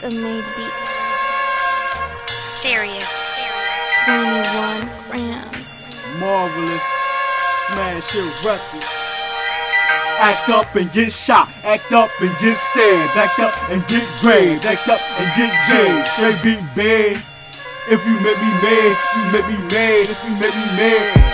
Custom made beats. Serious. 21 grams. Marvelous. Smash your record. Act up and get shot. Act up and get stabbed. Act up and get grazed. Act up and get jailed. Straight beat bad. If you make me mad, you make me mad. If you make me mad.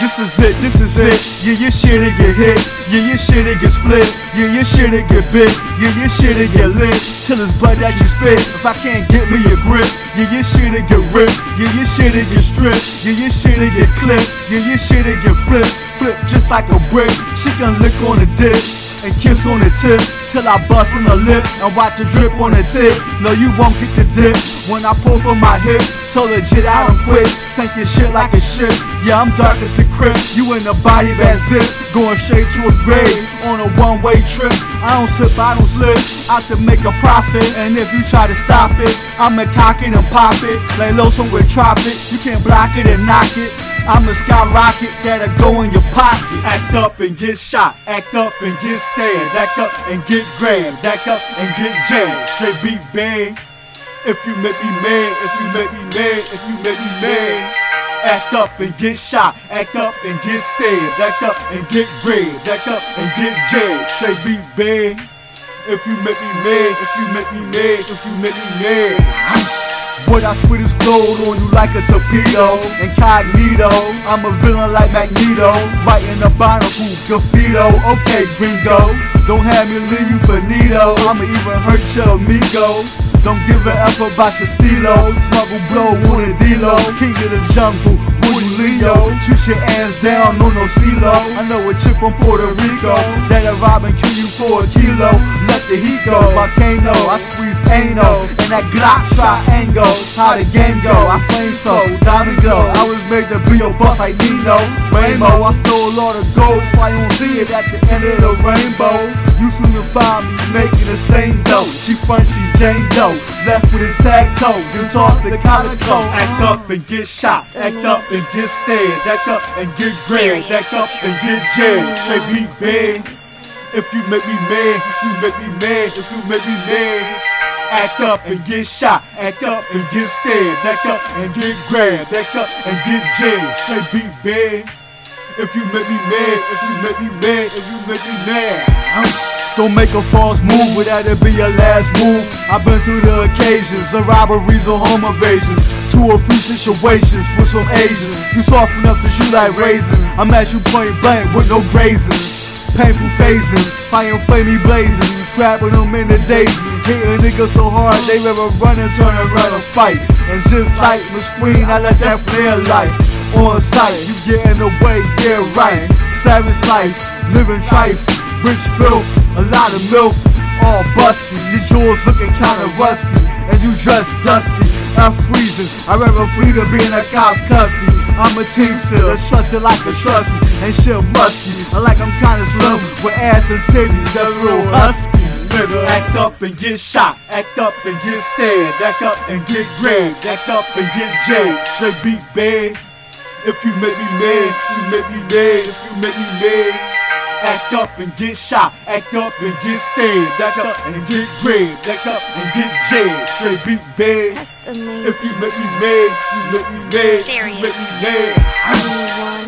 This is it, this is it. Yeah, your shit it get hit. Yeah, your shit it get split. Yeah, your shit it get bit. Yeah, your shit it get lit. Till it's blood that you spit. If I can't get me a grip, yeah, your shit it get ripped. Yeah, your shit it get stripped. Yeah, your shit it get clipped. Yeah, your shit it get flipped. Flip just like a brick. She can lick on the dick and kiss on the tip till I bust in the lip and watch it drip on the tip. No, you won't get the dip when I pull from my hip. So legit, I don't quit. Sink your shit like a ship. Yeah, I'm dark as the crypt. You in the body bag zip, going straight to a grave on a one-way trip. I don't slip, I don't slip. Out to make a profit, and if you try to stop it, I'ma cock it and pop it. Lay low somewhere, drop it. You can't block it and knock it. I'm a skyrocket that'll go in your pocket. Act up and get shot. Act up and get stabbed. Act up and get grabbed. Act up and get jammed. Straight beat bang. If you make me mad, if you make me mad, if you make me mad. Act up and get shot. Act up and get stabbed. Act up and get grabbed. Act up and get jammed. Straight beat bang. If you make me mad, if you make me mad, if you make me mad. What I spit gold on you like a torpedo. Incognito, I'm a villain like Magneto. Writing a barnacle, graffito. Okay, gringo Don't have me leave you for Nito. I'ma even hurt your amigo. Don't give a F about your stilo. Smuggle blow on a D-Lo. King of the jungle, Woody Leo. Shoot your ass down on no CeeLo I know a chick from Puerto Rico. That'll rob and kill you for a kilo Go, volcano I squeeze anal And that Glock triangle How the game go, I flame so Diamond glow, I was made to be a boss like Nino. Rainbow, I stole all the gold. That's why you don't see it at the end of the rainbow. You soon to find me making the same dough. She front, she Jane Doe. Left with a tag toe, then toss the calico Act up and get shot, act up and get stabbed Act up and get grabbed, act up and get jammed Straight beat if you make me mad, if you make me mad, if you make me mad, act up and get shot, act up and get stabbed, act up and get grabbed, act up and get jammed. Straight beat bad. If you make me mad, if you make me mad, if you make me mad. Don't make a false move without it be your last move. I've been through the occasions, the robberies or home invasions. To a few situations with some Asians. You soft enough to shoot like raisins. I'm at you point blank with no grazing. Painful phasing, fire flamey blazing, trapping them in the daisies. Hit a nigga so hard they never run and turn around and fight. And just like Miss Queen, I let that flare light on sight. You get in the way, yeah right. Savage life, living trife, rich filth, a lot of milk, all busty. Your jewels looking kinda rusty, and you just dusty. I'm freezing, I'd rather flee than be in a cop's custody. I'm a teamster, trusted like a trusty, and shit musty. I like I'm kinda slim with ass and titties, that's real husky. Nigga, act up and get shot, act up and get stabbed, act up and get grabbed, act up and get jailed. Straight beat bad. If you make me mad, you make me mad. If you make me mad. Act up and get shot, act up and get stabbed, act up and get grabbed, act up and get jailed. Straight beat bad. If you make me mad, you make me mad, you make me mad.